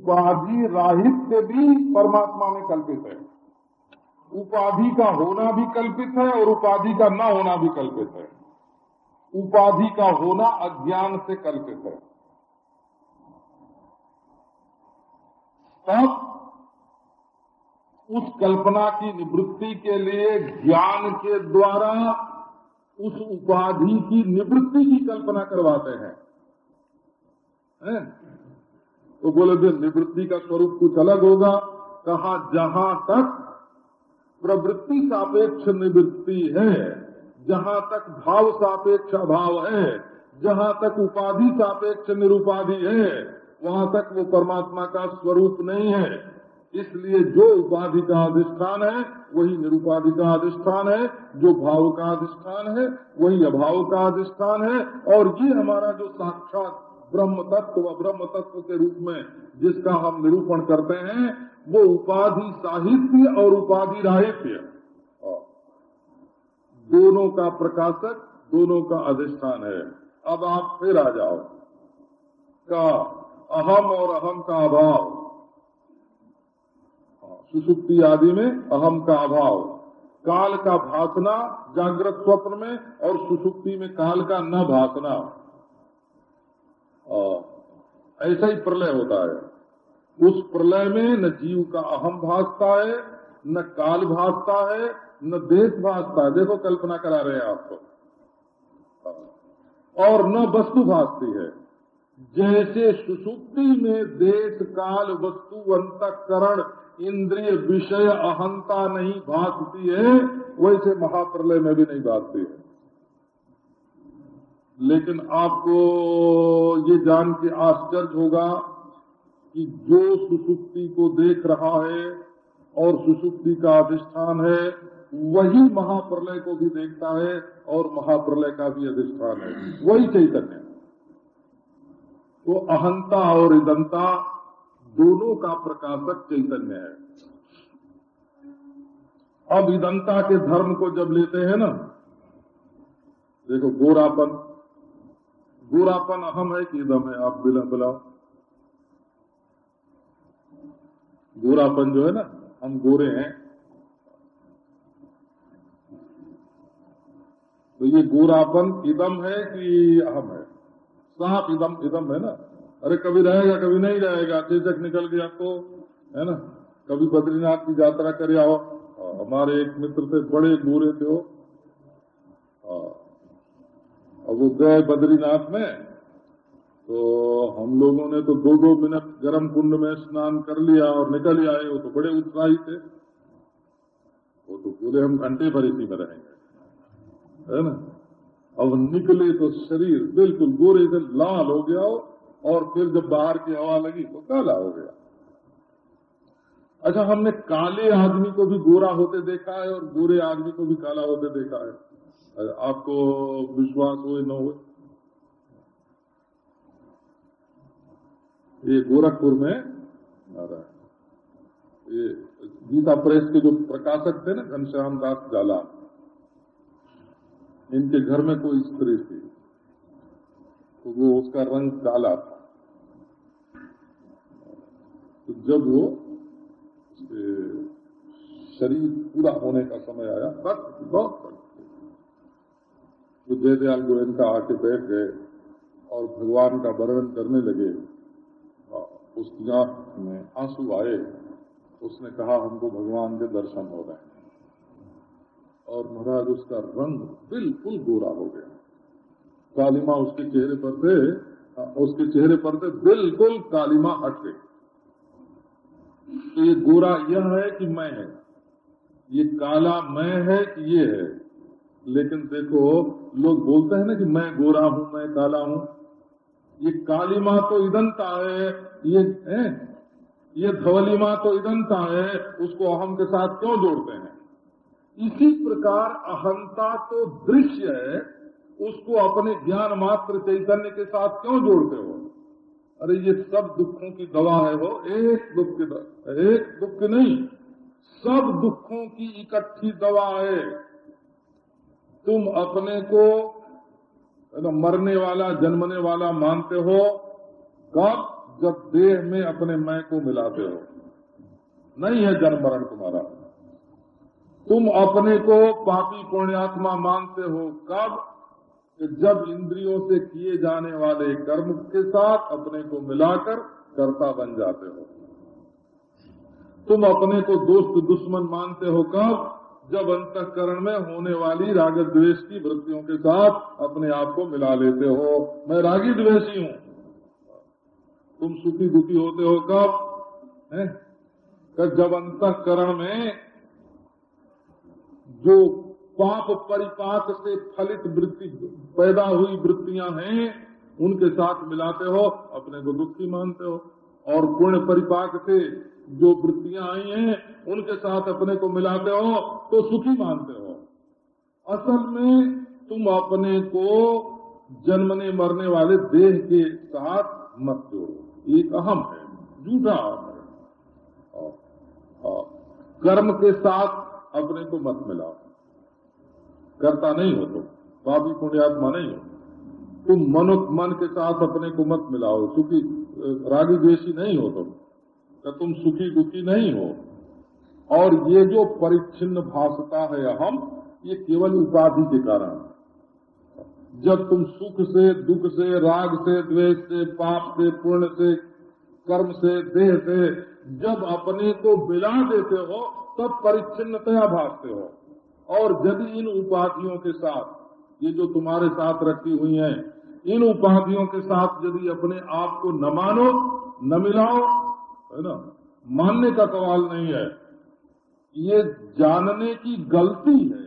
उपाधि राहित से भी परमात्मा में कल्पित है। उपाधि का होना भी कल्पित है और उपाधि का न होना भी कल्पित है। उपाधि का होना अज्ञान से कल्पित है। तब उस कल्पना की निवृत्ति के लिए ज्ञान के द्वारा उस उपाधि की निवृत्ति की कल्पना करवाते हैं। है? तो बोले जो निवृत्ति का स्वरूप कुछ अलग होगा। कहा, जहाँ तक प्रवृत्ति सापेक्ष निवृत्ति है, जहाँ तक भाव सापेक्ष अभाव है, जहाँ तक उपाधि सापेक्ष निरुपाधि है, वहाँ तक वो परमात्मा का स्वरूप नहीं है। इसलिए जो उपाधि का अधिष्ठान है, वही निरुपाधि का अधिष्ठान है। जो भाव का अधिष्ठान है, वही अभाव का अधिष्ठान है। और ये हमारा जो साक्षात ब्रह्म तत्व व ब्रह्म तत्व के रूप में जिसका हम निरूपण करते हैं, वो उपाधि साहित्य और उपाधि राहित्य। दोनों का प्रकाशक, दोनों का अधिष्ठान है। अब आप फिर आ जाओ। का अहम और अहम का अभाव। सुसुप्ति आदि में अहम का अभाव। काल का भासना, जागृत स्वप्न में और सुसुप्ति में काल का न भासना। ऐसा ही प्रलय होता है। उस प्रलय में न जीव का अहम भासता है, न काल भासता है, न देश भासता है। देखो, कल्पना करा रहे हैं आपको और न वस्तु भासती है। जैसे सुसुप्ति में देश, काल, वस्तु, अंतकरण, इंद्रिय, विषय, अहंता नहीं भासती है, वैसे महाप्रलय में भी नहीं भासती है। लेकिन आपको ये जान के आश्चर्य होगा कि जो सुसुप्ति को देख रहा है और सुसुप्ति का अधिष्ठान है, वही महाप्रलय को भी देखता है और महाप्रलय का भी अधिष्ठान है। वही चैतन्य। तो अहंता और इदंता दोनों का प्रकाशक चैतन्य है। अब इदंता के धर्म को जब लेते हैं ना, देखो गोरापन गोरापन अहम है कि इदम है, आप बिला बिलाओ गोरापन जो है ना, हम गोरे हैं। तो ये गोरापन इदम है कि अहम है। साफ़ इदम इदम है ना। अरे कभी रहेगा, कभी नहीं रहेगा। चेचक निकल गया तो है ना। कभी बद्रीनाथ की यात्रा करे आओ। हमारे एक मित्र थे, बड़े गोरे थे और वो गए बद्रीनाथ में तो हम लोगों ने तो दो दो मिनट गर्म कुंड में स्नान कर लिया और निकल आए, वो तो बड़े उत्साही थे। वो तो बोले, हम घंटे भर इसी में रहेंगे। है ना? अब निकले तो शरीर बिल्कुल गोरे से लाल हो गया हो और फिर जब बाहर की हवा लगी तो काला हो गया। अच्छा हमने काले आदमी को भी गोरा होते देखा है और गोरे आदमी को भी काला होते देखा है। आपको विश्वास हो न हो? ये गोरखपुर में आ रहा है ये गीता प्रेस के जो प्रकाशक थे ना, घनश्याम दास जाला इनके घर में कोई स्त्री थी तो वो उसका रंग काला था। तो जब वो शरीर पूरा होने का समय आया, बस बहुत तो जयदयाल गोयनका आके बैठ गए और भगवान का वर्णन करने लगे। उसकी आँख में आँसू आए। उसने कहा, हमको भगवान के दर्शन हो रहे हैं। और महाराज, उसका रंग बिल्कुल गोरा हो गया। कालिमा उसके चेहरे पर थे उसके चेहरे पर थे बिल्कुल कालिमा हट गई। तो ये गोरा यह है कि मैं है। ये काला मैं है कि ये है। लेकिन देखो लोग बोलते हैं ना कि मैं गोरा हूँ, मैं काला हूँ। ये काली माँ तो इदंता है, ये है? ये धवली माँ तो इदंता है, उसको अहम के साथ क्यों जोड़ते हैं? इसी प्रकार अहंता तो दृश्य है, उसको अपने ज्ञान मात्र चैतन्य के साथ क्यों जोड़ते हो? अरे ये सब दुखों की दवा है वो, एक दुख की एक दुख नहीं, सब दुखों की इकट्ठी दवा है। तुम अपने को मरने वाला, जन्मने वाला मानते हो, कब? जब देह में अपने मैं को मिलाते हो। नहीं है जन्म मरण तुम्हारा। तुम अपने को पापी पुण्यात्मा मानते हो, कब? जब इंद्रियों से किए जाने वाले कर्म के साथ अपने को मिलाकर कर्ता बन जाते हो। तुम अपने को दोस्त दुश्मन मानते हो, कब? जब अंतकरण में होने वाली राग द्वेष की वृत्तियों के साथ अपने आप को मिला लेते हो। मैं रागी द्वेषी हूँ। तुम सुखी दुखी होते हो? कब? जब अंतकरण में जो पाप परिपाक से फलित वृत्ति, पैदा हुई वृत्तियाँ हैं, उनके साथ मिलाते हो, अपने को दुखी मानते हो और पुण्य परिपाक से जो वृत्तियाँ आई हैं, उनके साथ अपने को मिलाते हो तो सुखी मानते हो। असल में तुम अपने को जन्मने मरने वाले देह के साथ मत जोड़ो। एक अहम है झूठा अहम है। कर्म के साथ अपने को मत मिलाओ। करता नहीं हो तो पापी पुण्यात्मा नहीं हो। तुम मनो मन के साथ अपने को मत मिलाओ सुखी रागी द्वेषी नहीं हो तुम। तो तुम सुखी दुखी नहीं हो। और ये जो परिच्छिन्न भाषता है हम ये केवल उपाधि के कारण जब तुम सुख से, दुख से, राग से, द्वेष से, पाप से, पुण्य से, कर्म से, देह से जब अपने को मिला देते हो, तब परिच्छिन्नतया भागते हो। और यदि इन उपाधियों के साथ, ये जो तुम्हारे साथ रखी हुई हैं, इन उपाधियों के साथ यदि अपने आप को न मानो, न मिलाओ है ना? मानने का सवाल नहीं है। ये जानने की गलती है।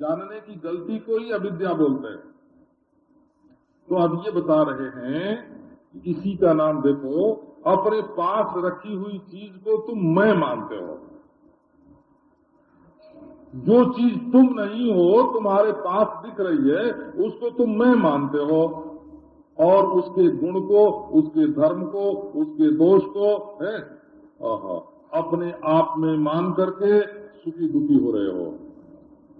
जानने की गलती को ही अविद्या बोलते हैं। तो अब ये बता रहे हैं इसी का नाम देखो, अपने पास रखी हुई चीज़ को तुम मैं मानते हो। जो चीज़ तुम नहीं हो, तुम्हारे पास दिख रही है, उसको तुम मैं मानते हो। और उसके गुण को, उसके धर्म को, उसके दोष को, है? अपने आप में मान करके सुखी दुखी हो रहे हो।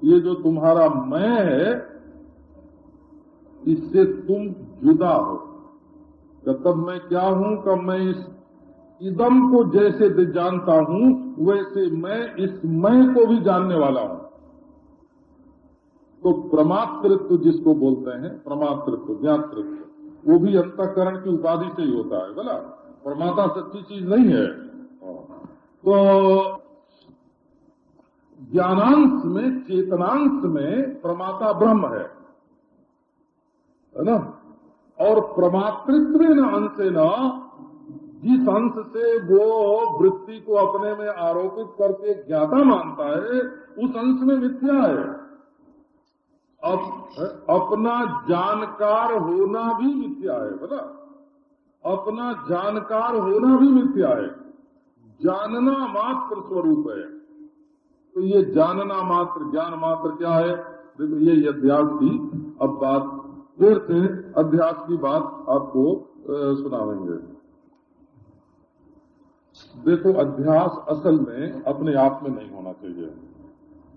ये जो तुम्हारा मैं है, इससे तुम जुदा हो। तब मैं क्या हूँ? कब मैं इस इदम को जैसे जानता हूँ, वैसे मैं इस मैं को भी जानने वाला हूँ। तो प्रमातृत्व जिसको बोलते हैं, प्रमातृत्व, ज्ञातृत्व। वो भी अंतकरण की उपाधि से ही होता है, बोला? प्रमाता सच्ची चीज़ नहीं है। तो ज्ञानांश में, चेतनांश में प्रमाता ब्रह्म है। है ना? और प्रमातृत्व न अंश न, जिस अंश से वो वृत्ति को अपने में आरोपित करके ज्ञाता मानता है, उस अंश में मिथ्या है। अब अपना जानकार होना भी मिथ्या है बोला अपना जानकार होना भी मिथ्या है। जानना मात्र स्वरूप है। तो ये जानना मात्र, ज्ञान मात्र क्या है? देखो, ये अध्यास की अब बात, फिर से अध्यास की बात आपको सुनावेंगे। देखो, अध्यास असल में अपने आप में नहीं होना चाहिए।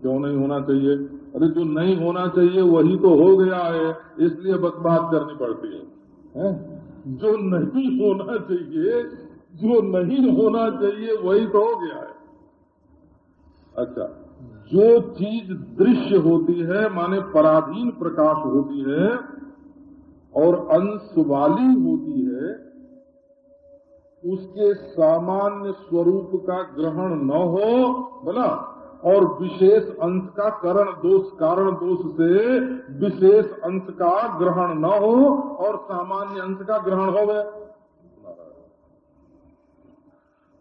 क्यों नहीं होना चाहिए? अरे जो नहीं होना चाहिए वही तो हो गया है इसलिए बस बात करनी पड़ती है, है? जो नहीं होना चाहिए जो नहीं होना चाहिए वही तो हो गया है। अच्छा जो चीज़ दृश्य होती है माने पराधीन प्रकाश होती है और अंश वाली होती है उसके सामान्य स्वरूप का ग्रहण न हो बोला? और विशेष अंश का करण दोष, कारण दोष से विशेष अंश का ग्रहण न हो और सामान्य अंश का ग्रहण हो गए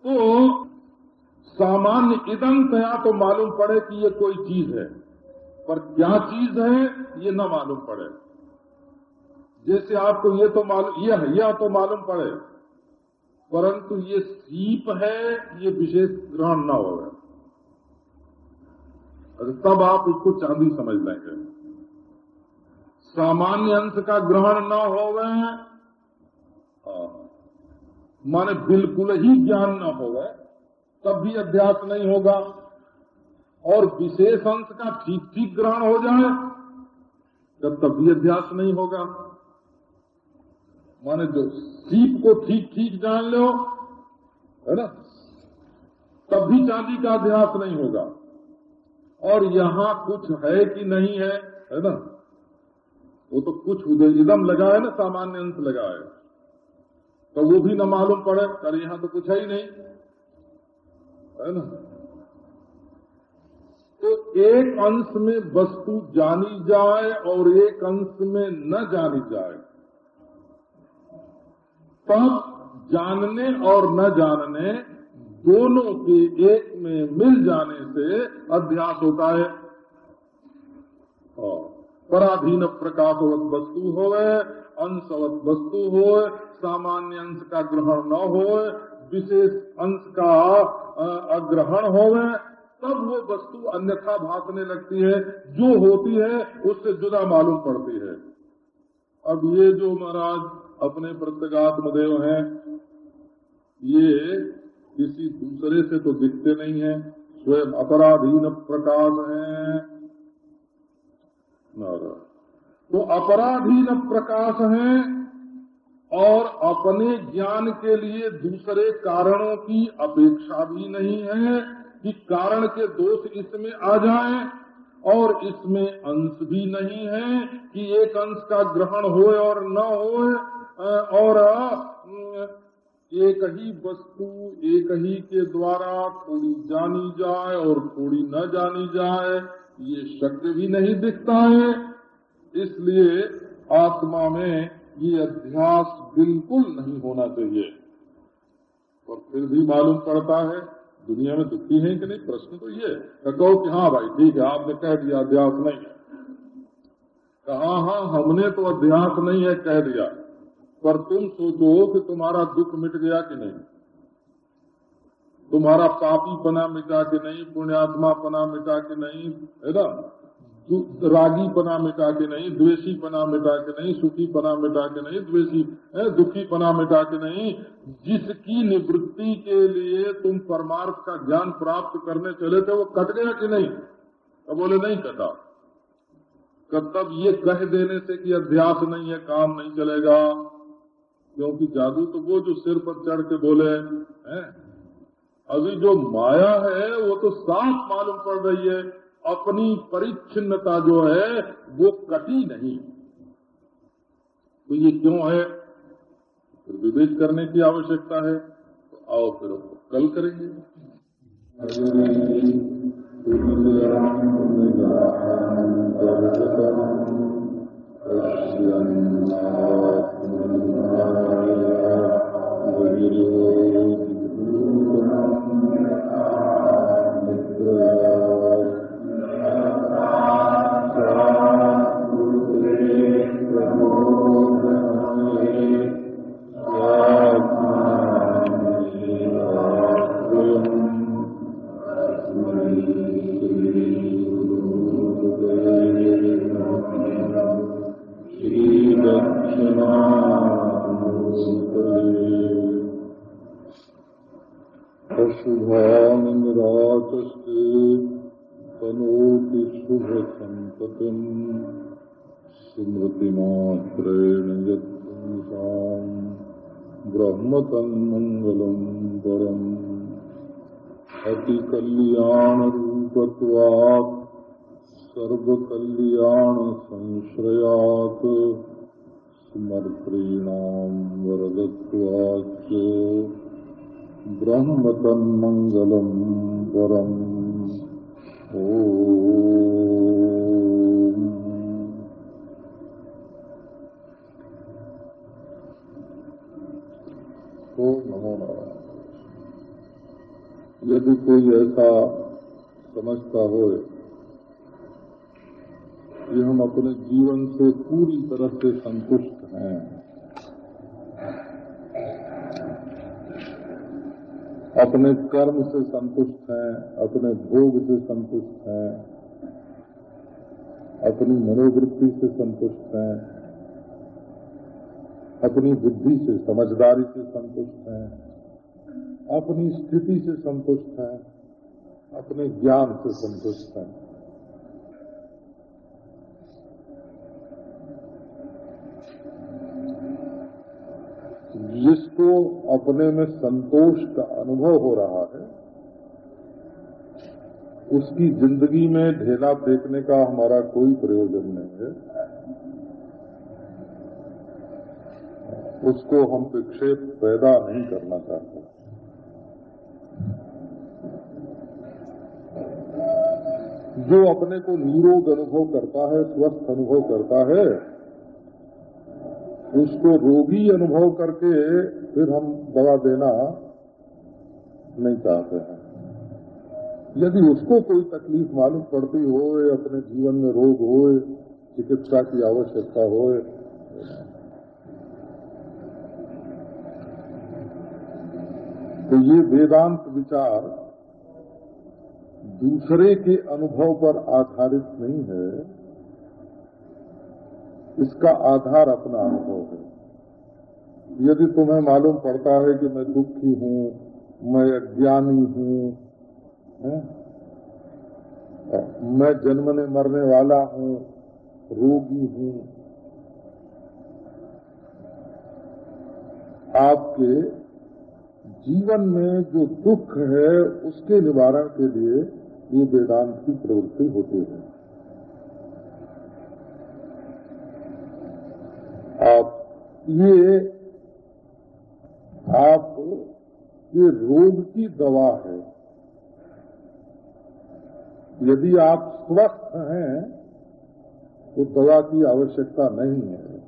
तो सामान्य इदम तया तो मालूम पड़े कि ये कोई चीज़ है, पर क्या चीज़ है, ये न मालूम पड़े। जैसे आपको ये तो मालूम यह यह तो मालूम पड़े, परंतु ये सीप है, ये विशेष ग्रहण न हो तब आप उसको चांदी समझ लेंगे। सामान्य अंश का ग्रहण न हो गए। माने बिल्कुल ही ज्ञान न हो गए तब भी अध्यास नहीं होगा। और विशेष अंश का ठीक ठीक ग्रहण हो जाए तब तब भी अध्यास नहीं होगा। माने जो सीप को ठीक ठीक जान लो, है ना, तब भी चांदी का अध्यास नहीं होगा। और यहाँ कुछ है कि नहीं है है ना? वो तो कुछ इदम लगा है ना, सामान्य अंश लगा है। तो वो भी न मालूम पड़े अरे यहाँ तो कुछ है ही नहीं, है ना? तो एक अंश में वस्तु जानी जाए और एक अंश में न जानी जाए। तब जानने और न जानने दोनों के एक में मिल जाने से अध्यास होता है। हाँ, पराधीन प्रकाशवत वस्तु होवे अंशवत वस्तु हो सामान्य अंश का ग्रहण न हो विशेष अंश का अग्रहण होवे तब वो वस्तु अन्यथा भासने लगती है। जो होती है उससे जुदा मालूम पड़ती है। अब ये जो महाराज अपने प्रत्यगात्म देव हैं ये किसी दूसरे से तो दिखते नहीं है, स्वयं अपराधीन प्रकाश है। तो अपराधीन प्रकाश है और अपने ज्ञान के लिए दूसरे कारणों की अपेक्षा भी नहीं है कि कारण के दोष इसमें आ जाएँ, और इसमें अंश भी नहीं है कि एक अंश का ग्रहण हो और न हो और एक ही वस्तु एक ही के द्वारा थोड़ी जानी जाए और थोड़ी न जानी जाए, ये शक्य भी नहीं दिखता है। इसलिए आत्मा में ये अध्यास बिल्कुल नहीं होना चाहिए। और फिर भी मालूम पड़ता है, दुनिया में दुखी है कि नहीं? प्रश्न तो ये कहो कि हाँ भाई, ठीक है, आपने कह दिया, अध्यास नहीं है। कहा हाँ हमने तो अध्यास नहीं है, कह दिया। पर तुम सोचो कि तुम्हारा दुख मिट गया कि नहीं? तुम्हारा पापी पना मिटा के नहीं? पुण्यात्मा पना मिटा के नहीं? है ना? रागी पना मिटा के नहीं? द्वेषी पना मिटा के नहीं? सुखी पना मिटा के नहीं? द्वेषी दुखी पना मिटा के नहीं? जिसकी निवृत्ति के लिए तुम परमार्थ का ज्ञान प्राप्त करने चले थे, वो कट गया कि नहीं? तो बोले, नहीं कटा। तब ये कह देने से कि अध्यास नहीं है, काम नहीं चलेगा। क्योंकि जादू तो वो जो सिर पर चढ़ के बोले हैं अभी जो माया है, वो तो साफ़ मालूम पड़ रही है। अपनी परिच्छिन्नता जो है, वो कटी नहीं। तो ये क्यों है? फिर विवेक करने की आवश्यकता है। तो आओ फिर कल करेंगे। Thank you. शुभानराचस्ते तनोति शुभसन्ततिम् स्मृतिमात्रेण यत्पुंसाम् ब्रह्मतन्मङ्गलम् परम्। अतिकल्याणरूपत्वात् सर्वकल्याणसंश्रयात्। स्मर्तॄणाम् वरदत्वाच्च ब्रह्म तन्मंगलम परम ओ यदि कोई ऐसा समझता हो कि हम अपने जीवन से पूरी तरह से संतुष्ट हैं अपने कर्म से संतुष्ट हैं, अपने भोग से संतुष्ट हैं, अपनी मनोवृत्ति से संतुष्ट हैं, अपनी बुद्धि से, समझदारी से संतुष्ट हैं, अपनी स्थिति से संतुष्ट हैं, अपने ज्ञान से संतुष्ट हैं। जिसको अपने में संतोष का अनुभव हो रहा है, उसकी ज़िंदगी में ढेला फेंकने का हमारा कोई प्रयोजन नहीं है। उसको हम विक्षेप पैदा नहीं करना चाहते। जो अपने को निरोग अनुभव करता है, स्वस्थ अनुभव करता है उसको रोगी अनुभव करके फिर हम दवा देना नहीं चाहते हैं। यदि उसको कोई तकलीफ़ मालूम पड़ती हो अपने जीवन में रोग हो चिकित्सा की आवश्यकता हो तो ये वेदांत विचार दूसरे के अनुभव पर आधारित नहीं है। इसका आधार अपना अनुभव है। यदि तुम्हें मालूम पड़ता है कि मैं दुखी हूँ, मैं अज्ञानी हूँ मैं जन्मने मरने वाला हूँ, रोगी हूँ, आपके जीवन में जो दुख है, उसके निवारण के लिए ये वेदांत की प्रवृत्ति होती है आप ये आप ये रोग की दवा है। यदि आप स्वस्थ हैं तो दवा की आवश्यकता नहीं है।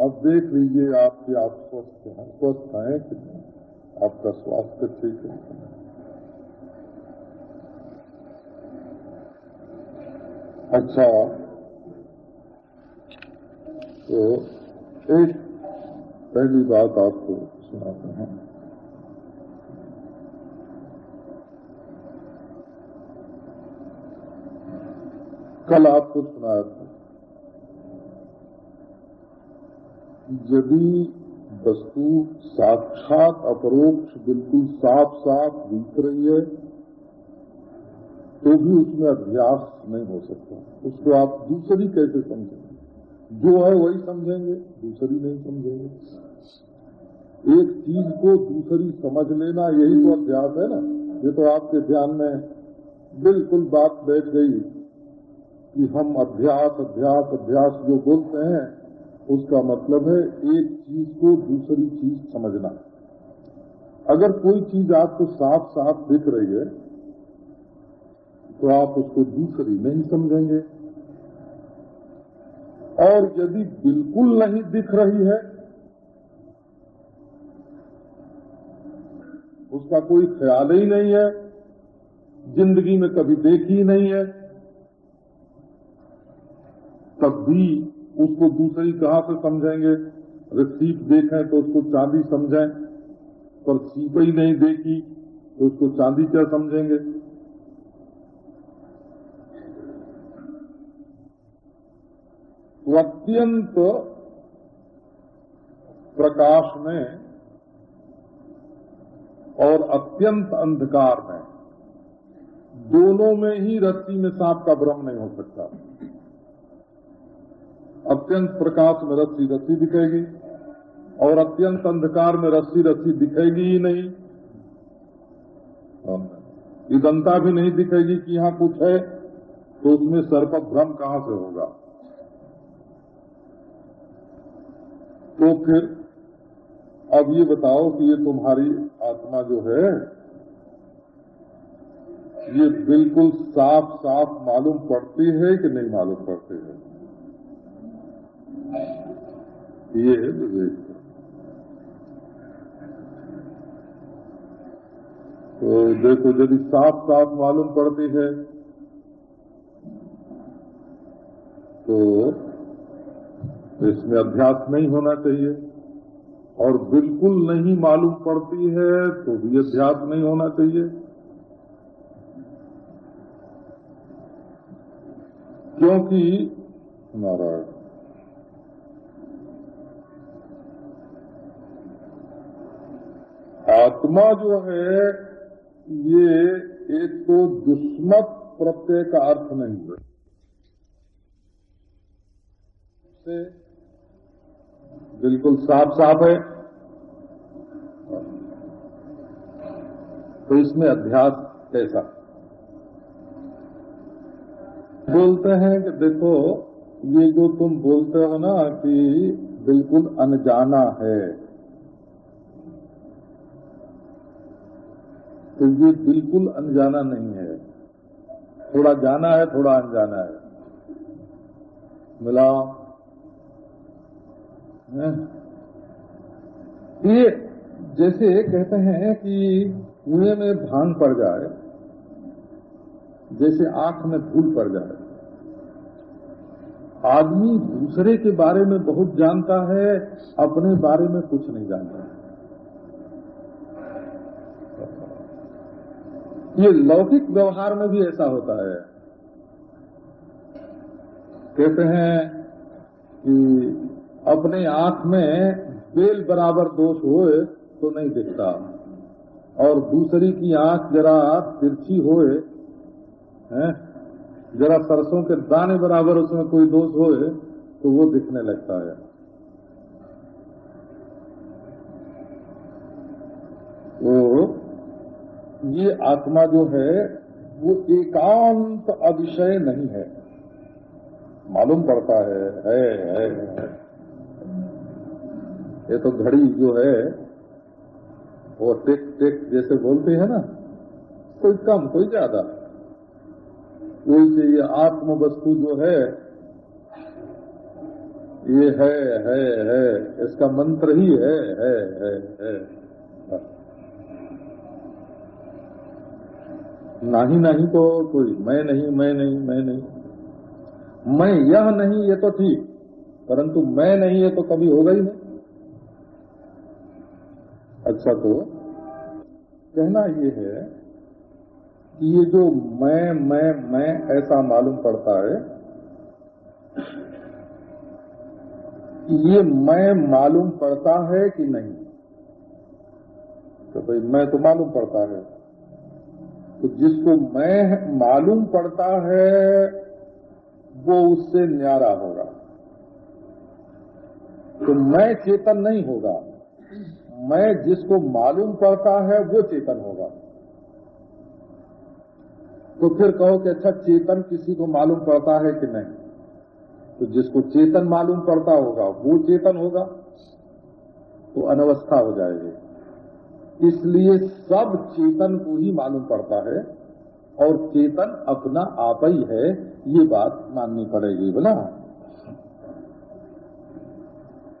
अब देख लीजिए आपके आप स्वस्थ हैं। स्वस्थ हैं कि आपका स्वास्थ्य ठीक है। अच्छा तो एक पहली बात आपको सुनाते हैं। कल आपको सुनाया था यदि वस्तु साक्षात अपरोक्ष बिल्कुल साफ़ साफ़ दिख रही है तो भी उसमें अभ्यास नहीं हो सकता। उसको आप दूसरी कैसे समझेंगे जो है वही समझेंगे, दूसरी नहीं समझेंगे। एक चीज़ को दूसरी समझ लेना, यही तो अभ्यास है ना। ये तो आपके ध्यान में बिल्कुल बात बैठ गई कि हम अभ्यास अभ्यास अभ्यास जो बोलते हैं, उसका मतलब है एक चीज़ को दूसरी चीज़ समझना। अगर कोई चीज़ आपको साफ़ साफ़ दिख रही है तो आप उसको दूसरी नहीं समझेंगे। और यदि बिल्कुल नहीं दिख रही है, उसका कोई ख्याल ही नहीं है, ज़िंदगी में कभी देखी नहीं है, तब भी उसको दूसरी कहाँ से समझेंगे? अगर सीप देखें तो उसको चांदी समझें, पर सीप ही नहीं देखी तो उसको चांदी क्या समझेंगे? अत्यंत प्रकाश में और अत्यंत अंधकार में, दोनों में ही रस्सी में सांप का भ्रम नहीं हो सकता। अत्यंत प्रकाश में रस्सी रस्सी दिखेगी और अत्यंत अंधकार में रस्सी रस्सी दिखेगी ही नहीं। इदंता भी नहीं दिखेगी कि यहाँ कुछ है तो उसमें सर्प भ्रम कहाँ से होगा? तो फिर, अब ये बताओ कि ये तुम्हारी आत्मा जो है, ये बिल्कुल साफ़ साफ़ मालूम पड़ती है कि नहीं मालूम पड़ती है? ये है विवेक। तो देखो, यदि साफ़ साफ़ मालूम पड़ती है तो इसमें अभ्यास नहीं होना चाहिए। और बिल्कुल नहीं मालूम पड़ती है तो भी अभ्यास नहीं होना चाहिए। क्योंकि, नारायण, आत्मा जो है, ये एक तो दुष्मत प्रत्यय का अर्थ नहीं है। बिल्कुल साफ़ साफ़ है। तो इसमें अध्यास कैसा? बोलते हैं कि देखो, ये जो तुम बोलते हो ना कि बिल्कुल अनजाना है। तो ये बिल्कुल अनजाना नहीं है। थोड़ा जाना है, थोड़ा अनजाना है। मिला है? ये जैसे कहते हैं कि कुएँ में भाँग पड़ जाए, जैसे आँख में धूल पड़ जाए। आदमी दूसरे के बारे में बहुत जानता है, अपने बारे में कुछ नहीं जानता। ये लौकिक व्यवहार में भी ऐसा होता है। कहते हैं कि अपने आँख में बेल बराबर दोष हो तो नहीं दिखता। और दूसरी की आँख जरा तिरछी हैं? जरा सरसों के दाने बराबर उसमें कोई दोष होए तो वो दिखने लगता है। तो ये आत्मा जो है वो एकांत अविषय नहीं है। मालूम पड़ता है है है, है। ये तो घड़ी जो है, वो टिक टिक जैसे बोलते हैं ना, कोई कम, कोई ज़्यादा। वैसे ये आत्म वस्तु जो है, ये है है है, इसका मंत्र ही है है है है। नहीं नहीं तो कोई, मैं नहीं मैं नहीं मैं नहीं। मैं यह नहीं, ये तो ठीक, परंतु मैं नहीं, ये तो कभी होगा ही नहीं। अच्छा तो कहना ये है कि ये जो मैं मैं मैं ऐसा मालूम पड़ता है कि ये मैं मालूम पड़ता है कि नहीं? तो भाई, मैं तो मालूम पड़ता है। तो जिसको मैं मालूम पड़ता है, वो उससे न्यारा होगा। तो मैं चेतन नहीं होगा। मैं जिसको मालूम पड़ता है वो चेतन होगा। तो फिर कहो कि अच्छा चेतन किसी को मालूम पड़ता है कि नहीं? तो जिसको चेतन मालूम पड़ता होगा, वो चेतन होगा तो अनवस्था हो जाएगी। इसलिए सब चेतन को ही मालूम पड़ता है, और चेतन अपना आप ही है, ये बात माननी पड़ेगी, बोला।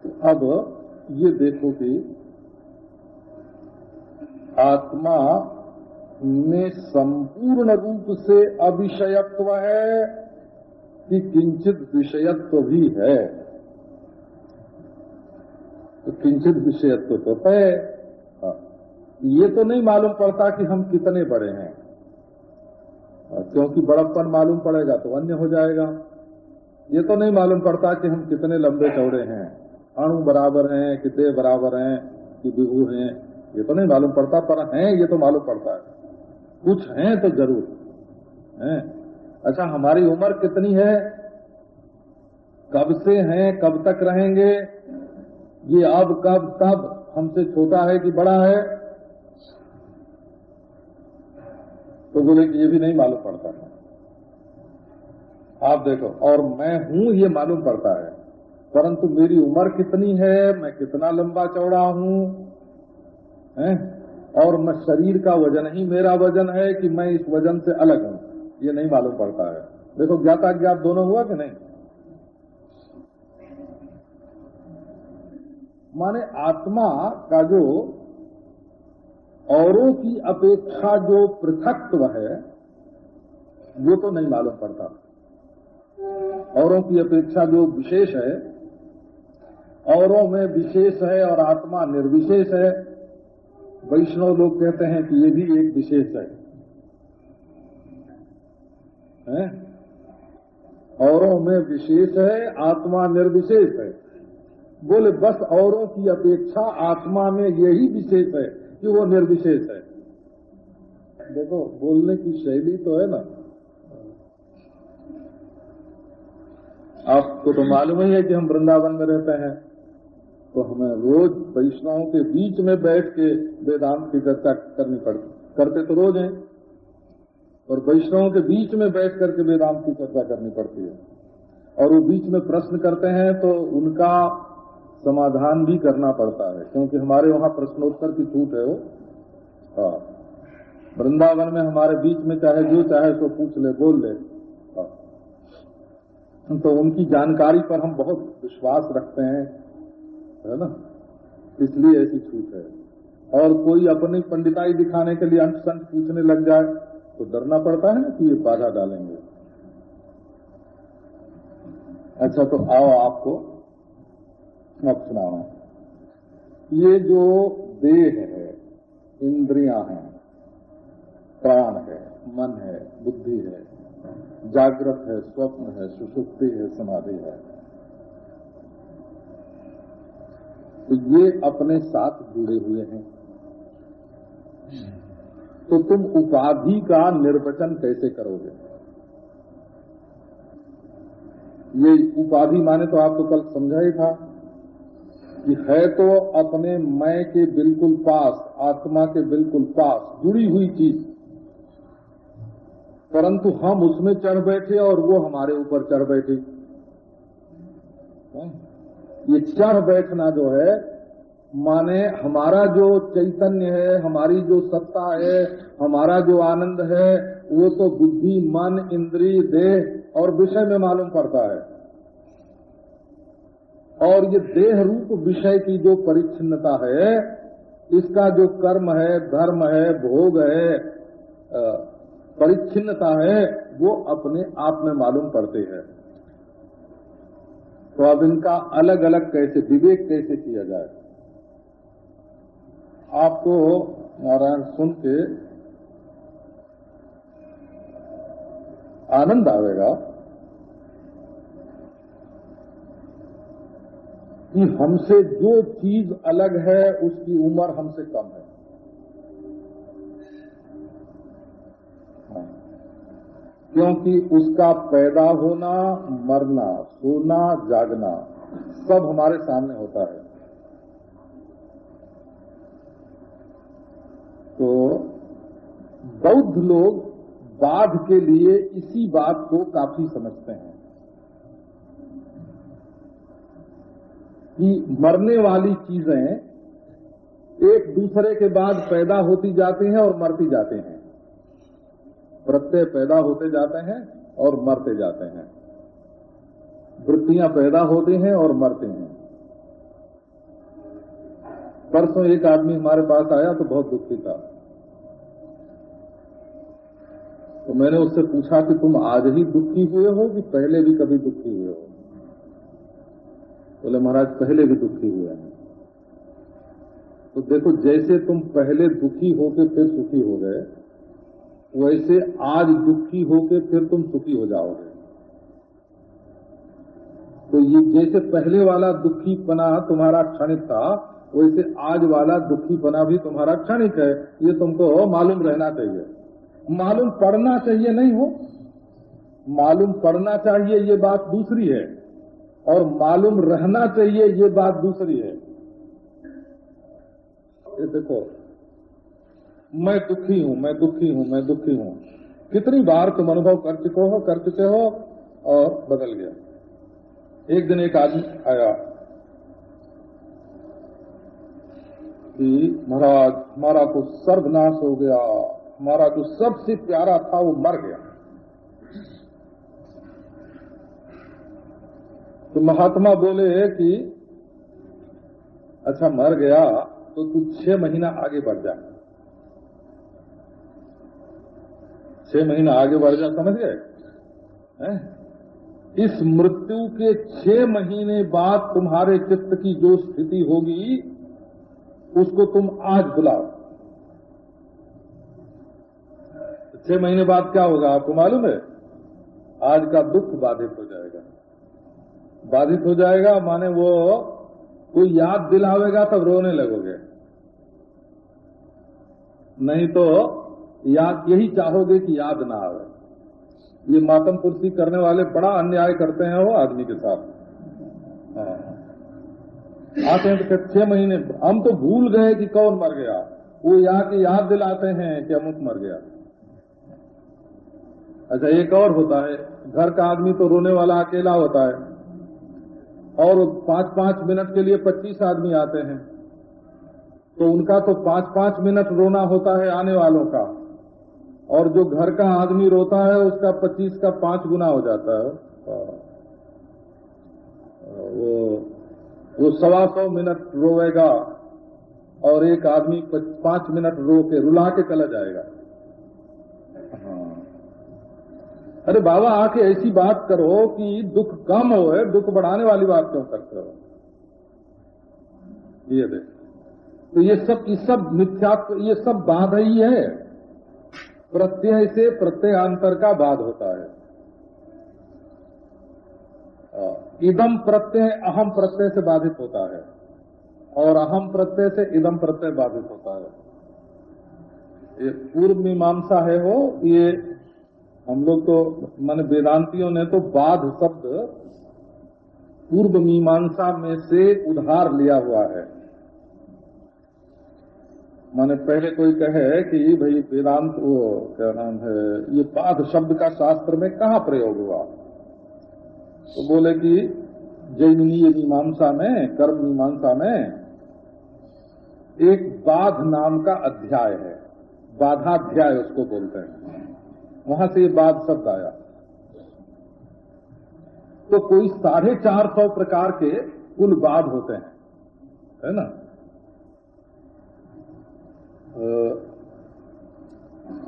तो अब ये देखो कि आत्मा में संपूर्ण रूप से अविषयत्व है कि किंचित विषयत्व भी है। तो किंचित विषयत्व तो है। हाँ। ये तो नहीं मालूम पड़ता कि हम कितने बड़े हैं। क्योंकि बड़प्पन मालूम पड़ेगा तो अन्य हो जाएगा। ये तो नहीं मालूम पड़ता कि हम कितने लंबे चौड़े हैं। अणु बराबर हैं, कितने बराबर हैं, कि विभू हैं। ये तो नहीं मालूम पड़ता, पर हैं, ये तो मालूम पड़ता है। कुछ हैं तो ज़रूर हैं। अच्छा हमारी उम्र कितनी है? कब से हैं, कब तक रहेंगे? ये अब, कब, तब हमसे छोटा है कि बड़ा है? तो बोले कि ये भी नहीं मालूम पड़ता है। आप देखो, और मैं हूँ, ये मालूम पड़ता है। परंतु मेरी उम्र कितनी है? मैं कितना लंबा चौड़ा हूँ? है? और मैं शरीर का वज़न ही मेरा वज़न है कि मैं इस वज़न से अलग हूँ? ये नहीं मालूम पड़ता है। देखो ज्ञाता ज्ञात दोनों हुआ कि नहीं? माने आत्मा का जो औरों की अपेक्षा जो पृथकत्व है, वो तो नहीं मालूम पड़ता। औरों की अपेक्षा जो विशेष है, औरों में विशेष है और आत्मा निर्विशेष है वैष्णव लोग कहते हैं कि ये भी एक विशेष है, है? औरों में विशेष है आत्मा निर्विशेष है। बोले बस औरों की अपेक्षा आत्मा में यही विशेष है कि वो निर्विशेष है। देखो बोलने की शैली तो है ना। आपको तो मालूम ही है कि हम वृंदावन में रहते हैं। तो हमें रोज वैष्णवों के बीच में बैठ के वेदांत की चर्चा करनी पड़ती करते तो रोज हैं, और वैष्णवों के बीच में बैठ करके वेदांत की चर्चा करनी पड़ती है। और वो बीच में प्रश्न करते हैं तो उनका समाधान भी करना पड़ता है, क्योंकि हमारे वहाँ प्रश्नोत्तर की छूट है वो। हाँ। वृंदावन में हमारे बीच में चाहे जो चाहे सो पूछ ले, बोल ले। हाँ। तो उनकी जानकारी पर हम बहुत विश्वास रखते हैं है ना? इसलिए ऐसी छूट है। और कोई अपनी पंडिताई दिखाने के लिए अंत संत पूछने लग जाए तो डरना पड़ता है ना कि ये बाधा डालेंगे। अच्छा तो आओ आपको अब सुनाओ। ये जो देह है, इंद्रियाँ हैं, प्राण है, मन है, बुद्धि है, जागृत है, स्वप्न है, सुसुप्ति है, समाधि है तो ये अपने साथ जुड़े हुए हैं। तो तुम उपाधि का निर्वचन कैसे करोगे? ये उपाधि माने तो आपको कल समझा ही था कि है तो अपने मैं के बिल्कुल पास, आत्मा के बिल्कुल पास जुड़ी हुई चीज़। परंतु हम उसमें चढ़ बैठे और वो हमारे ऊपर चढ़ बैठे। ये चढ़ बैठना जो है, माने हमारा जो चैतन्य है, हमारी जो सत्ता है, हमारा जो आनंद है, वो तो बुद्धि, मन, इंद्रिय, देह और विषय में मालूम पड़ता है। और ये देह रूप विषय की जो परिच्छिन्नता है, इसका जो कर्म है, धर्म है, भोग है परिच्छिता है, वो अपने आप में मालूम पड़ते हैं। तो अब इनका अलग अलग कैसे, विवेक कैसे किया जाए? आपको नारायण सुन के आनंद आएगा कि हमसे जो चीज़ अलग है, उसकी उम्र हमसे कम है। क्योंकि उसका पैदा होना, मरना, सोना, जागना, सब हमारे सामने होता है। तो बौद्ध लोग बाध के लिए इसी बात को काफ़ी समझते हैं कि मरने वाली चीज़ें एक दूसरे के बाद पैदा होती जाती हैं और मरती जाते हैं। प्रत्यय पैदा होते जाते हैं और मरते जाते हैं। वृत्तियाँ पैदा होती हैं और मरते हैं। परसों एक आदमी हमारे पास आया तो बहुत दुखी था। तो मैंने उससे पूछा कि तुम आज ही दुखी हुए हो कि पहले भी कभी दुखी हुए हो? बोले तो महाराज, पहले भी दुखी हुए हैं। तो देखो, जैसे तुम पहले दुखी होके फिर सुखी हो गए वैसे आज दुखी होके फिर तुम सुखी हो जाओगे। तो ये जैसे पहले वाला दुखी पना तुम्हारा क्षणिक था, वैसे आज वाला दुखी पना भी तुम्हारा क्षणिक है। ये तुमको मालूम रहना चाहिए। मालूम पड़ना चाहिए नहीं हो। मालूम पड़ना चाहिए ये बात दूसरी है। और मालूम रहना चाहिए ये बात दूसरी है। ये देखो मैं दुखी हूँ, मैं दुखी हूँ, मैं दुखी हूँ। कितनी बार तुम अनुभव कर चुके हो, कर चुके हो, और बदल गया। एक दिन एक आदमी आया कि महाराज, हमारा तो सर्वनाश हो गया, हमारा जो सबसे प्यारा था वो मर गया। तो महात्मा बोले कि अच्छा मर गया तो तू छह महीना आगे बढ़ जा। छह महीना आगे बढ़ जाए, समझ गए? इस मृत्यु के छह महीने बाद तुम्हारे चित्त की जो स्थिति होगी, उसको तुम आज बुलाओ। छह महीने बाद क्या होगा, आपको मालूम है? आज का दुख बाधित हो जाएगा। बाधित हो जाएगा माने वो, कोई याद दिलावेगा तब रोने लगोगे। नहीं तो याद यही चाहोगे कि याद ना आवे। ये मातम कुर्सी करने वाले बड़ा अन्याय करते हैं वो आदमी के साथ। हाँ। आते हैं तो छह महीने, हम तो भूल गए कि कौन मर गया। वो यहाँ की याद दिलाते हैं कि अमुक मर गया। अच्छा एक और होता है। घर का आदमी तो रोने वाला अकेला होता है। और पाँच पाँच मिनट के लिए पच्चीस आदमी आते हैं। तो उनका तो पाँच पाँच मिनट रोना होता है आने वालों का। और जो घर का आदमी रोता है, उसका पच्चीस का पाँच गुना हो जाता है। वो वो सवा सौ मिनट रोएगा और एक आदमी पाँच मिनट रो के, रुला के चला जाएगा। हाँ। अरे बाबा, आके ऐसी बात करो कि दुख कम हो दुख बढ़ाने वाली बात क्यों करते हो? ये देख। तो ये सब ये सब मिथ्यात्व ये सब बाध ही है। प्रत्यय से प्रत्ययांतर का बाध होता है। इदम प्रत्यय अहम प्रत्यय से बाधित होता है और अहम प्रत्यय से इदम प्रत्यय बाधित होता है। ये पूर्व मीमांसा है हो ये हम लोग तो मान वेदांतियों ने तो बाध शब्द पूर्व मीमांसा में से उधार लिया हुआ है। माने पहले कोई कहे कि भाई वेदांत वो, क्या नाम है, ये बाध शब्द का शास्त्र में कहा प्रयोग हुआ? तो बोले कि जैमिनीय मीमांसा में, कर्म मीमांसा में एक बाध नाम का अध्याय है। बाधाध्याय उसको बोलते हैं। वहाँ से ये बाध शब्द आया। तो कोई साढ़े चार सौ प्रकार के कुल बाध होते हैं, है ना?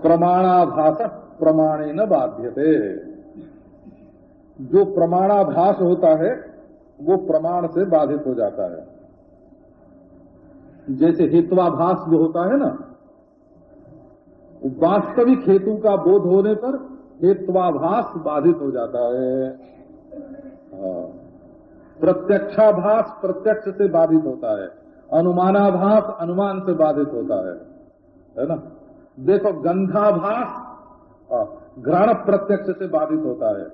प्रमाणाभास प्रमाणे न बाध्यते। जो प्रमाणाभास होता है, वो प्रमाण से बाधित हो जाता है। जैसे हेत्वाभास जो होता है ना, वास्तविक हेतु का बोध होने पर हेत्वाभास बाधित हो जाता है। प्रत्यक्षाभास प्रत्यक्ष से बाधित होता है। अनुमानाभास अनुमान से बाधित होता है है ना? देखो, गंधाभास घ्राण प्रत्यक्ष से बाधित होता है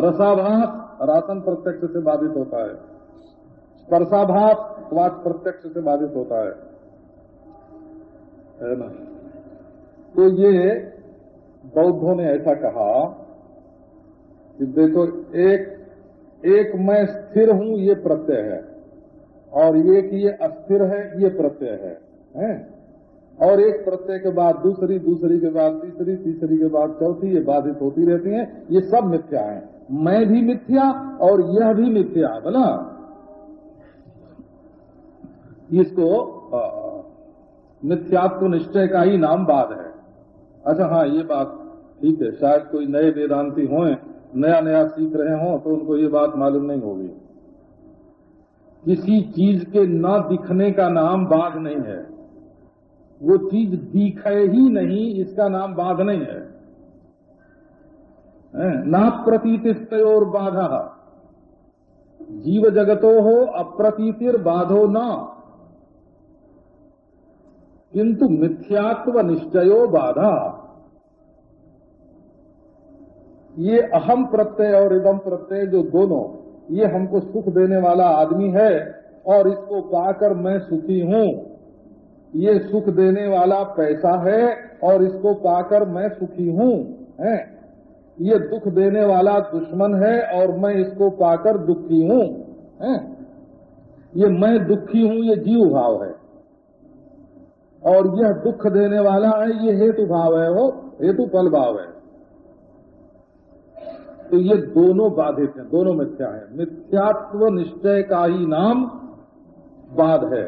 रसाभास रासन प्रत्यक्ष से बाधित होता है, स्पर्शाभास स्वाद प्रत्यक्ष से बाधित होता है है ना? तो ये बौद्धों ने ऐसा कहा कि देखो, एक एक मैं स्थिर हूँ, ये प्रत्यय है। और एक ये अस्थिर है ये प्रत्यय है, है? और एक प्रत्यय के बाद दूसरी दूसरी के बाद तीसरी तीसरी के बाद चौथी ये बाधित होती रहती है। ये सब मिथ्या है। मैं भी मिथ्या और यह भी मिथ्या बोला? इसको मिथ्यात्व निश्चय का ही नाम बाद है। अच्छा हाँ ये बात ठीक है। शायद कोई नए वेदांती हो नया नया सीख रहे हो तो उनको ये बात मालूम नहीं होगी। किसी चीज़ के न दिखने का नाम बाघ नहीं है। वो चीज़ दिखे ही नहीं, इसका नाम बाघ नहीं है। ना प्रतीत और बाधा। जीव जगतो हो, अप्रतीतिर बाधो न। किंतु मिथ्यात्व निश्चयो बाधा। ये अहम प्रत्यय और इदम प्रत्यय जो दोनों ये हमको सुख देने वाला आदमी है और इसको पाकर मैं सुखी हूँ। ये सुख देने वाला पैसा है और इसको पाकर मैं सुखी हूँ, है? ये दुख देने वाला दुश्मन है और मैं इसको पाकर दुखी हूँ ये मैं दुखी हूँ, ये जीव भाव है। और यह दुख देने वाला है, ये हेतु भाव है, वो हेतु फल भाव है। तो ये दोनों बाधित हैं दोनों मिथ्या है। मिथ्यात्व निश्चय का ही नाम बाध है।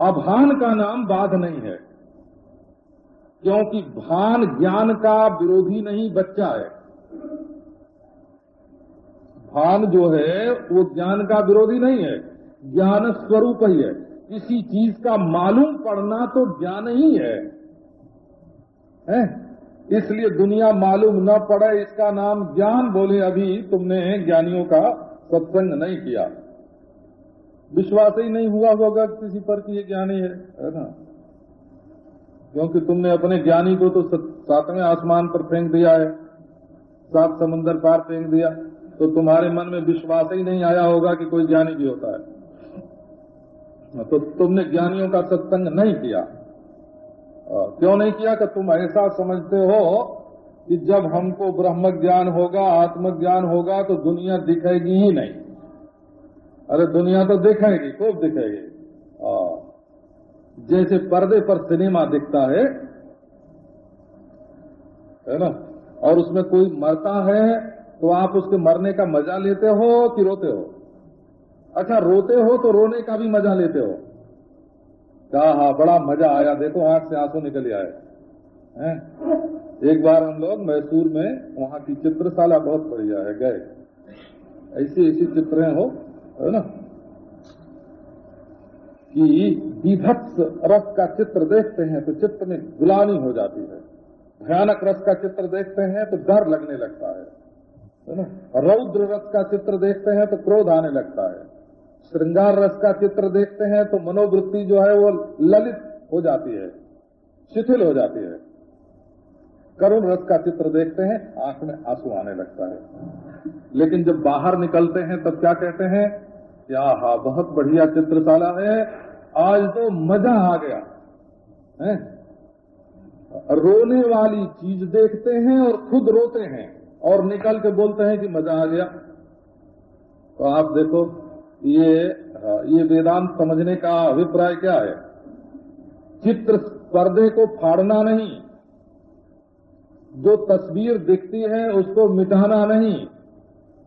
अभान का नाम बाध नहीं है क्योंकि भान ज्ञान का विरोधी नहीं बच्चा है। भान जो है वो ज्ञान का विरोधी नहीं है ज्ञान स्वरूप ही है। किसी चीज़ का मालूम पड़ना तो ज्ञान ही है, है? इसलिए दुनिया मालूम न पड़े, इसका नाम ज्ञान बोले। अभी तुमने ज्ञानियों का सत्संग नहीं किया। विश्वास ही नहीं हुआ होगा किसी पर कि ये ज्ञानी है है ना? क्योंकि तुमने अपने ज्ञानी को तो सातवें आसमान पर फेंक दिया है, सात समंदर पार फेंक दिया। तो तुम्हारे मन में विश्वास ही नहीं आया होगा कि कोई ज्ञानी भी होता है। तो तुमने ज्ञानियों का सत्संग नहीं किया। क्यों नहीं किया? कि तुम ऐसा समझते हो कि जब हमको ब्रह्म ज्ञान होगा, आत्मज्ञान होगा तो दुनिया दिखेगी ही नहीं। अरे, दुनिया तो दिखेगी, खूब दिखेगी। जैसे पर्दे पर सिनेमा दिखता है है ना? और उसमें कोई मरता है तो आप उसके मरने का मज़ा लेते हो कि रोते हो? अच्छा रोते हो तो रोने का भी मज़ा लेते हो। कहा हाँ बड़ा मज़ा आया। देखो, आँख से आँसू निकल आए। हैं? एक बार हम लोग मैसूर में, वहाँ की चित्रशाला बहुत बढ़िया है, गए। ऐसी ऐसी चित्र हो, है ना? कि विभत्स रस का चित्र देखते हैं तो चित्र में गुलामी हो जाती है। भयानक रस का चित्र देखते हैं तो डर लगने लगता है। है ना? रौद्र रस का चित्र देखते हैं तो क्रोध आने लगता है। श्रृंगार रस का चित्र देखते हैं तो मनोवृत्ति जो है वो ललित हो जाती है, शिथिल हो जाती है। करुण रस का चित्र देखते हैं, आँख में आँसू आने लगता है। लेकिन जब बाहर निकलते हैं, तब क्या कहते हैं, क्या हा, बहुत बढ़िया चित्रशाला है, आज तो मज़ा आ गया। है? रोने वाली चीज़ देखते हैं और खुद रोते हैं और निकल के बोलते हैं कि मज़ा आ गया। तो आप देखो ये ये वेदांत समझने का अभिप्राय क्या है? चित्र पर्दे को फाड़ना नहीं। जो तस्वीर दिखती है उसको मिटाना नहीं।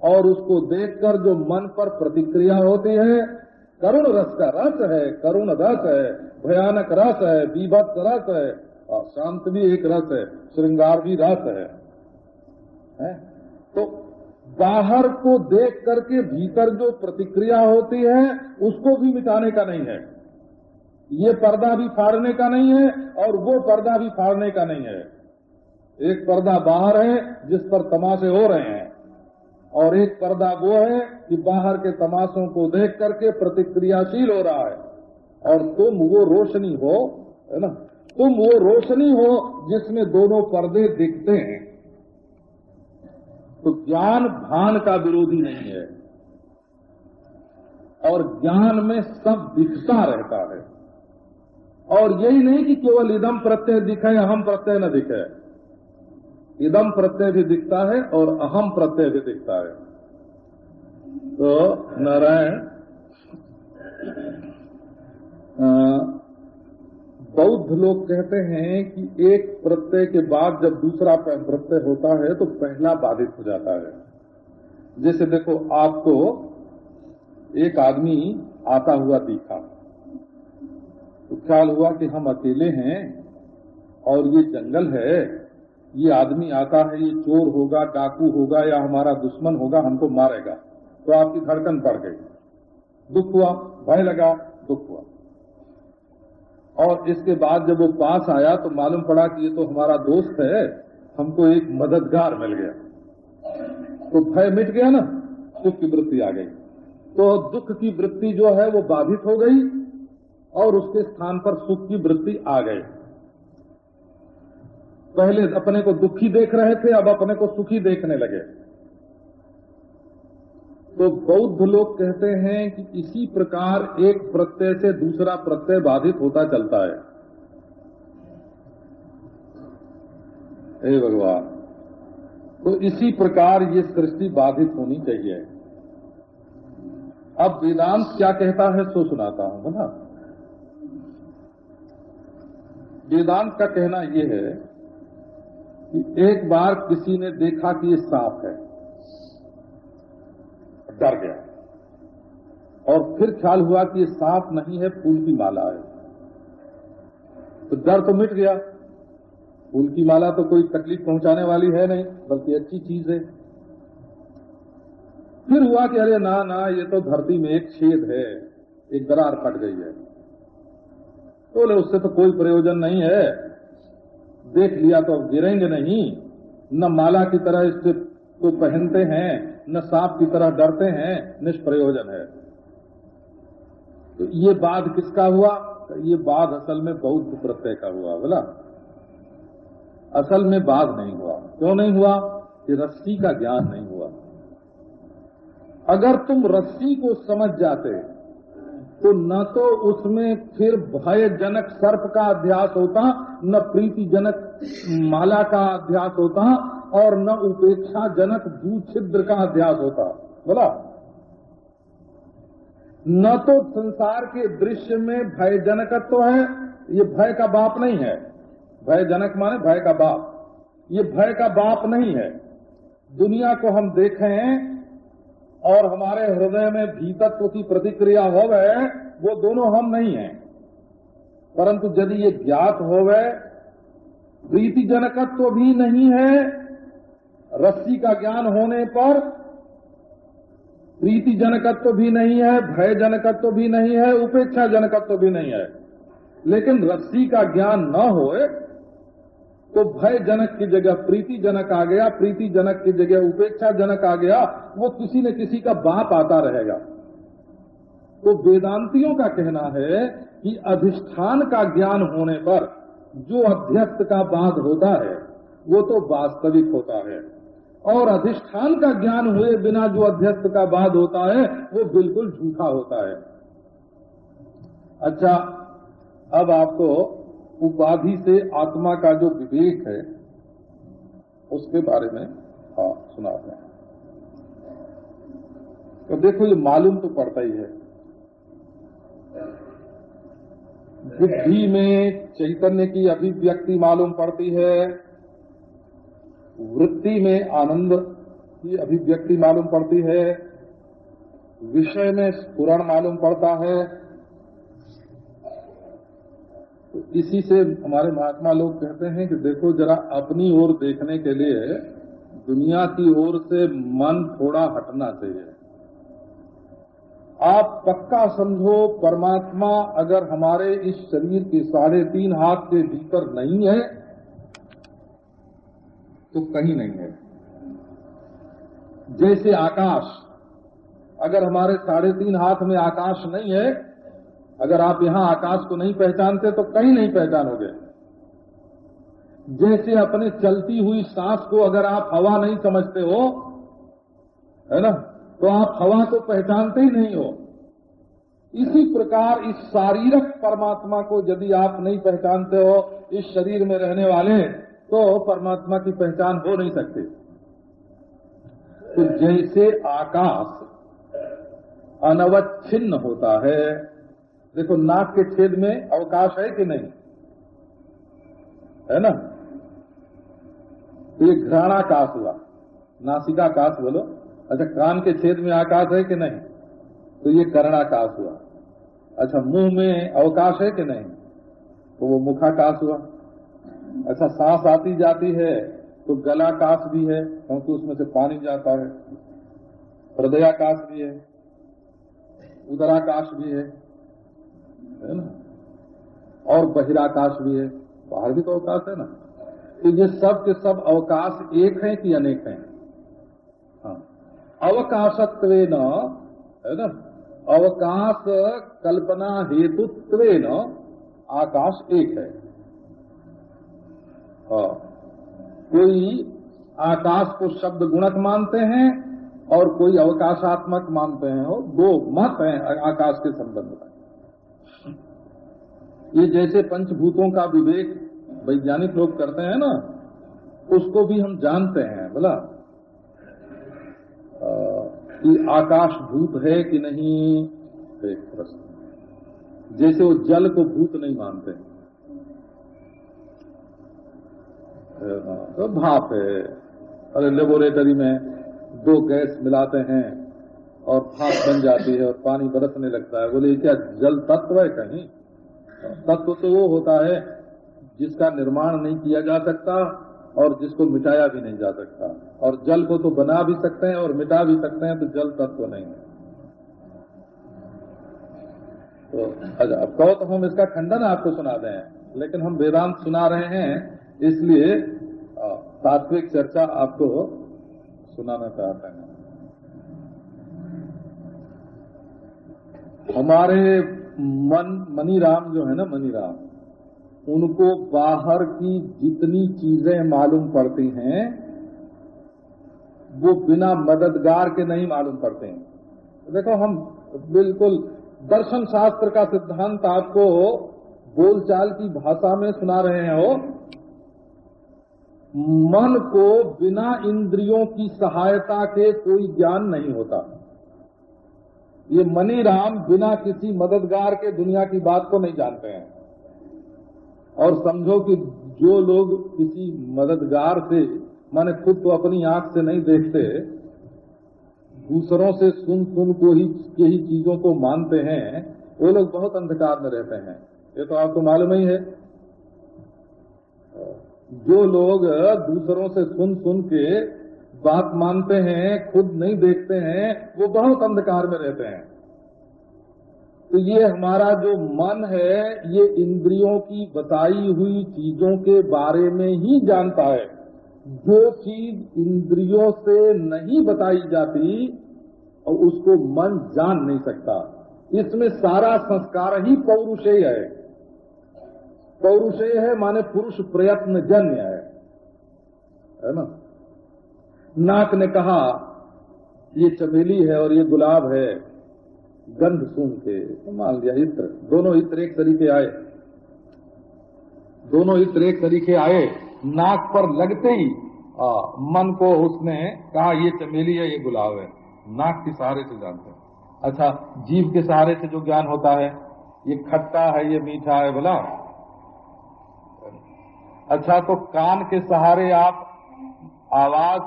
और उसको देखकर जो मन पर प्रतिक्रिया होती है करुण रस का रस है करुण रस है भयानक रस है बीभत्स रस है और शांत भी एक रस है श्रृंगार भी रस है, है? बाहर को देख करके भीतर जो प्रतिक्रिया होती है, उसको भी मिटाने का नहीं है। ये पर्दा भी फाड़ने का नहीं है और वो पर्दा भी फाड़ने का नहीं है। एक पर्दा बाहर है, जिस पर तमाशे हो रहे हैं। और एक पर्दा वो है कि बाहर के तमाशों को देख करके प्रतिक्रियाशील हो रहा है। और तुम वो रोशनी हो, है ना? तुम वो रोशनी हो जिसमें दोनों पर्दे दिखते हैं। तो ज्ञान भान का विरोधी नहीं है। और ज्ञान में सब दिखता रहता है। और यही नहीं कि केवल इदम प्रत्यय दिखे, अहम प्रत्यय न दिखे। इदम प्रत्यय भी दिखता है और अहम प्रत्यय भी दिखता है। तो नारायण बौद्ध लोग कहते हैं कि एक प्रत्यय के बाद जब दूसरा प्रत्यय होता है तो पहला बाधित हो जाता है। जैसे देखो, आपको एक आदमी आता हुआ दिखा। तो ख्याल हुआ कि हम अकेले हैं और ये जंगल है। ये आदमी आता है, ये चोर होगा, डाकू होगा या हमारा दुश्मन होगा, हमको मारेगा। तो आपकी धड़कन बढ़ गई। दुख हुआ, भय लगा, दुख हुआ। और इसके बाद जब वो पास आया तो मालूम पड़ा कि ये तो हमारा दोस्त है, हमको एक मददगार मिल गया। तो भय मिट गया ना सुख की वृत्ति आ गई। तो दुख की वृत्ति जो है वो बाधित हो गई और उसके स्थान पर सुख की वृत्ति आ गई। पहले अपने को दुखी देख रहे थे, अब अपने को सुखी देखने लगे। तो बौद्ध लोग कहते हैं कि इसी प्रकार एक प्रत्यय से दूसरा प्रत्यय बाधित होता चलता है। हे भगवान तो इसी प्रकार ये सृष्टि बाधित होनी चाहिए। अब वेदांत क्या कहता है सो सुनाता हूँ बोला वेदांत का कहना यह है कि एक बार किसी ने देखा कि ये सांप है। डर गया। और फिर ख्याल हुआ कि ये सांप नहीं है, फूल की माला है। तो डर तो मिट गया। फूल की माला तो कोई तकलीफ़ पहुँचाने वाली है नहीं, बल्कि अच्छी चीज़ है। फिर हुआ कि अरे ना ना, ये तो धरती में एक छेद है, एक दरार फट गई है। बोले तो बोले, उससे तो कोई प्रयोजन नहीं है। देख लिया तो गिरेंगे नहीं, न माला की तरह इससे को पहनते हैं, न सांप की तरह डरते हैं, निष्प्रयोजन है। तो ये बाद किसका हुआ? ये बाद असल में बौद्ध प्रत्यय का हुआ, बोला। असल में बाद नहीं हुआ। क्यों नहीं हुआ? कि रस्सी का ज्ञान नहीं हुआ। अगर तुम रस्सी को समझ जाते तो न तो उसमें फिर भयजनक सर्प का अध्यास होता, न प्रीतिजनक माला का अध्यास होता और न उपेक्षा जनक भू छिद्र का अध्यास होता। बोला। न तो संसार के दृश्य में भय जनकत्व है, ये भय का बाप नहीं है। भय जनक माने भय का बाप। ये भय का बाप नहीं है। दुनिया को हम देखें और हमारे हृदय में भीतत्व की प्रतिक्रिया हो गए वो दोनों हम नहीं हैं। परंतु यदि ये ज्ञात हो गए प्रीति जनकत्व भी नहीं है रस्सी का ज्ञान होने पर प्रीति जनकत्व भी नहीं है भय जनकत्व भी नहीं है उपेक्षा जनकत्व भी नहीं है। लेकिन रस्सी का ज्ञान न होए तो भय जनक की जगह प्रीति जनक आ गया प्रीति जनक की जगह उपेक्षा जनक आ गया, वो किसी न किसी का बाप आता रहेगा। तो वेदांतियों का कहना है कि अधिष्ठान का ज्ञान होने पर जो अध्यस्त का बाध होता है, वो तो वास्तविक होता है। और अधिष्ठान का ज्ञान हुए बिना जो अध्यस्त का बाध होता है, वो बिल्कुल झूठा होता है। अच्छा अब आपको उपाधि से आत्मा का जो विवेक है, उसके बारे में हाँ सुनाते हैं तो देखो, ये मालूम तो पड़ता ही है। बुद्धि में चैतन्य की अभिव्यक्ति मालूम पड़ती है। वृत्ति में आनंद की अभिव्यक्ति मालूम पड़ती है, विषय में स्फुरण मालूम पड़ता है। तो इसी से हमारे महात्मा लोग कहते हैं कि देखो जरा अपनी ओर देखने के लिए दुनिया की ओर से मन थोड़ा हटना चाहिए। आप पक्का समझो, परमात्मा अगर हमारे इस शरीर के साढ़े तीन हाथ के भीतर नहीं है तो कहीं नहीं है। जैसे आकाश, अगर हमारे साढ़े तीन हाथ में आकाश नहीं है, अगर आप यहाँ आकाश को नहीं पहचानते तो कहीं नहीं पहचानोगे। जैसे अपने चलती हुई सांस को अगर आप हवा नहीं समझते हो, है ना तो आप हवा को पहचानते ही नहीं हो। इसी प्रकार इस शारीरक परमात्मा को यदि आप नहीं पहचानते हो, इस शरीर में रहने वाले तो परमात्मा की पहचान हो नहीं सकती। तो जैसे आकाश अनवच्छिन्न होता है, देखो नाक के छेद में अवकाश है कि नहीं? है ना? तो ये घ्राणाकाश हुआ। नासिकाकाश बोलो। अच्छा कान के छेद में आकाश है कि नहीं? तो ये कर्णाकाश हुआ। अच्छा मुँह में अवकाश है कि नहीं? तो वो मुखाकाश हुआ। अच्छा सांस आती जाती है तो गलाकाश भी है क्योंकि उसमें से पानी जाता है। हृदयाकाश भी है उदराकाश भी है है ना? और बहिराकाश भी है, बाहर भी तो अवकाश है ना? तो ये सब के सब अवकाश एक हैं कि अनेक हैं? हाँ। अवकाशत्व न है ना? अवकाश कल्पना हेतुत्व न आकाश एक है हाँ। कोई आकाश को शब्द गुणक मानते हैं और कोई अवकाशात्मक मानते हैं। और दो मत हैं आकाश के संबंध में। ये जैसे पंचभूतों का विवेक वैज्ञानिक लोग करते हैं ना, उसको भी हम जानते हैं, बोला। कि आकाश भूत है कि नहीं, एक प्रश्न। जैसे वो जल को भूत नहीं मानते तो भाप है। अरे लेबोरेटरी में दो गैस मिलाते हैं और भाप बन जाती है और पानी बरसने लगता है। बोले क्या जल तत्व है कहीं? तत्व तो वो होता है जिसका निर्माण नहीं किया जा सकता और जिसको मिटाया भी नहीं जा सकता। और जल को तो बना भी सकते हैं और मिटा भी सकते हैं तो जल तत्व नहीं है। तो अच्छा अब कहो तो हम इसका खंडन आपको सुना दें, लेकिन हम वेदांत सुना रहे हैं इसलिए तात्विक चर्चा आपको सुनाना चाहते हैं। हमारे मन, मनीराम जो है ना, मनीराम, उनको बाहर की जितनी चीज़ें मालूम पड़ती हैं, वो बिना मददगार के नहीं मालूम पड़ते हैं। देखो, हम बिल्कुल दर्शन शास्त्र का सिद्धांत आपको बोलचाल की भाषा में सुना रहे हैं हो मन को बिना इंद्रियों की सहायता के कोई ज्ञान नहीं होता। ये मनी राम बिना किसी मददगार के दुनिया की बात को नहीं जानते हैं। और समझो कि जो लोग किसी मददगार से, माने खुद तो अपनी आँख से नहीं देखते, दूसरों से सुन सुन को ही, के ही चीज़ों को मानते हैं, वो लोग बहुत अंधकार में रहते हैं। ये तो आपको मालूम ही है। जो लोग दूसरों से सुन सुन के बात मानते हैं, खुद नहीं देखते हैं, वो बहुत अंधकार में रहते हैं। तो ये हमारा जो मन है, ये इंद्रियों की बताई हुई चीज़ों के बारे में ही जानता है। जो चीज़ इंद्रियों से नहीं बताई जाती, और उसको मन जान नहीं सकता। इसमें सारा संस्कार ही पौरुषेय है। पौरुषेय है माने पुरुष प्रयत्न जन्य है। है ना? नाक ने कहा ये चमेली है और ये गुलाब है। गंध सुन के तो मान लिया इत्र। दोनों इत्र एक तरीके आए। दोनों इत्र एक तरीके आए। नाक पर लगते ही आ, मन को उसने कहा ये चमेली है ये गुलाब है। नाक के सहारे से जानते हैं। अच्छा जीव के सहारे से जो ज्ञान होता है ये खट्टा है ये मीठा है बोला। अच्छा तो कान के सहारे आप, आवाज़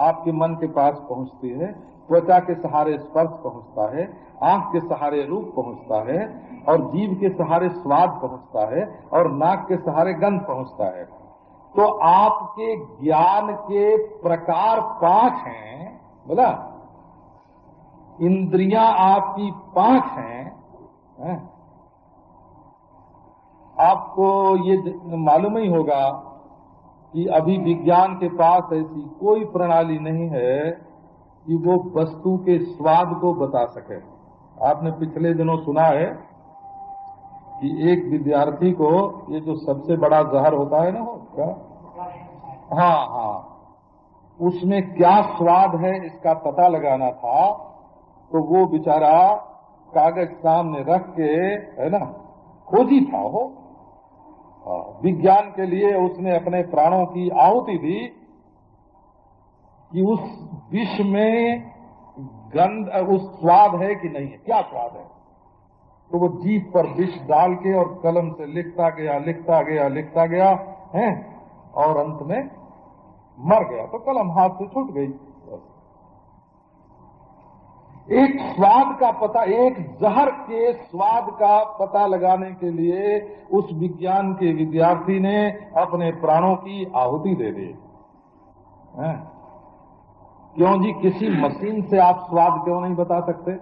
आपके मन के पास पहुँचती है, त्वचा के सहारे स्पर्श पहुँचता है, आँख के सहारे रूप पहुँचता है, और जीव के सहारे स्वाद पहुँचता है, और नाक के सहारे गंध पहुँचता है तो आपके ज्ञान के प्रकार पाँच हैं, बोला इंद्रियाँ आपकी पाँच हैं, है? आपको ये मालूम ही होगा कि अभी विज्ञान के पास ऐसी कोई प्रणाली नहीं है कि वो वस्तु के स्वाद को बता सके। आपने पिछले दिनों सुना है कि एक विद्यार्थी को ये जो सबसे बड़ा जहर होता है ना क्या? हाँ हाँ। उसमें क्या स्वाद है इसका पता लगाना था तो वो बेचारा कागज़ सामने रख के, है ना, खोजी था हो विज्ञान के लिए उसने अपने प्राणों की आहुति दी कि उस विष में गंध, उस स्वाद है कि नहीं है। क्या स्वाद है? तो वो जीप पर विष डाल के और कलम से लिखता गया लिखता गया लिखता गया, है? और अंत में मर गया। तो कलम हाथ से छूट गई। एक स्वाद का पता, एक जहर के स्वाद का पता लगाने के लिए उस विज्ञान के विद्यार्थी ने अपने प्राणों की आहुति दे दी। क्यों जी, किसी मशीन से आप स्वाद क्यों नहीं बता सकते?